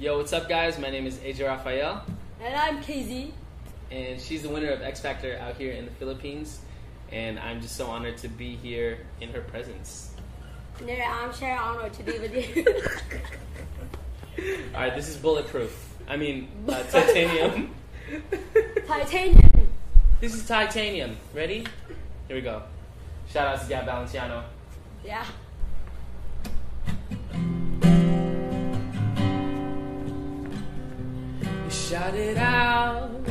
Yo, what's up, guys? My name is AJ Rafael. And I'm KZ. and she's the winner of X Factor out here in the Philippines. And I'm just so honored to be here in her presence. And I'm Sharon to today with you. All right, this is bulletproof. I mean, uh, titanium. Titanium. this is titanium. Ready? Here we go. Shout out to Gab Valenciano. Yeah. It out,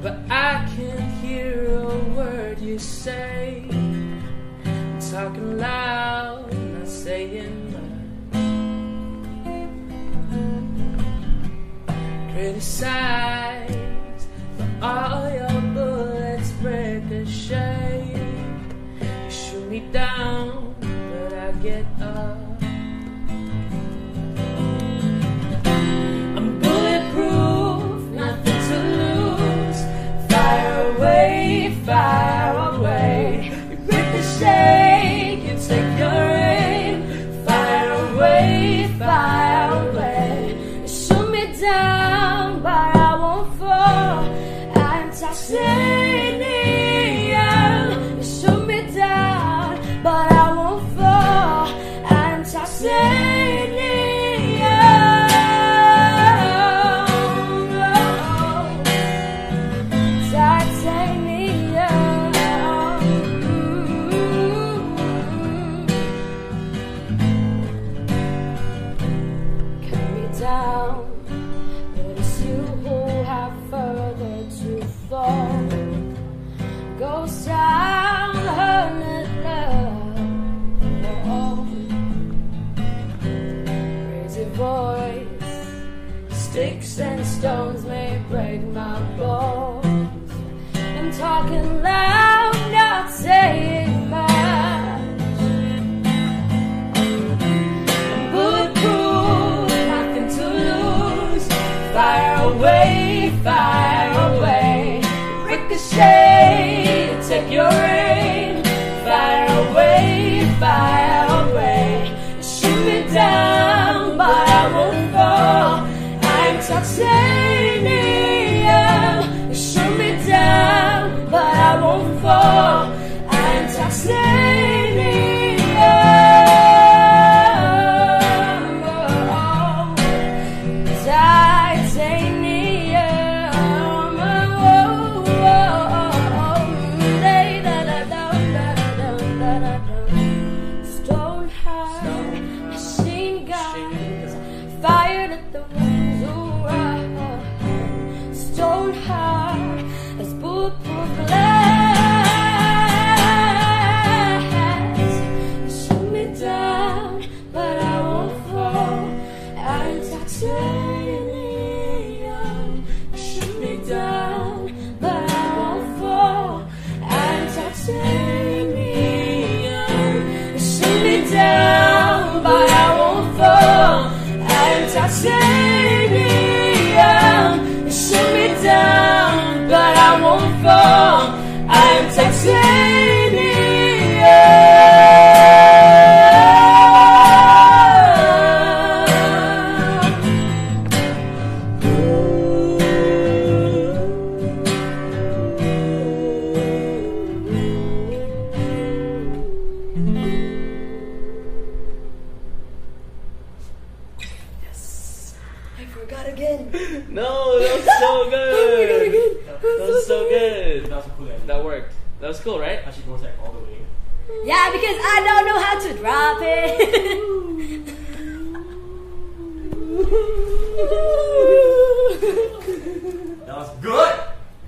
but I can't hear a word you say. I'm Talking loud, not saying much. Criticize I'm I'm I'm No, that was so good. That That was so good. That was a cool ending. That worked. That was cool, right? Actually goes like all the way. Yeah, because I don't know how to drop it. That was good!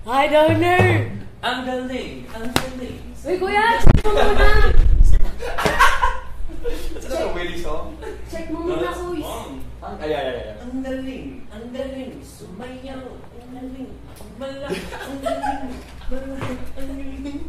I don't know. Ang galing, ang galing. Wait, kuya, ang galing, sumayaw, ang galing, malak, ang galing, malak, ang galing.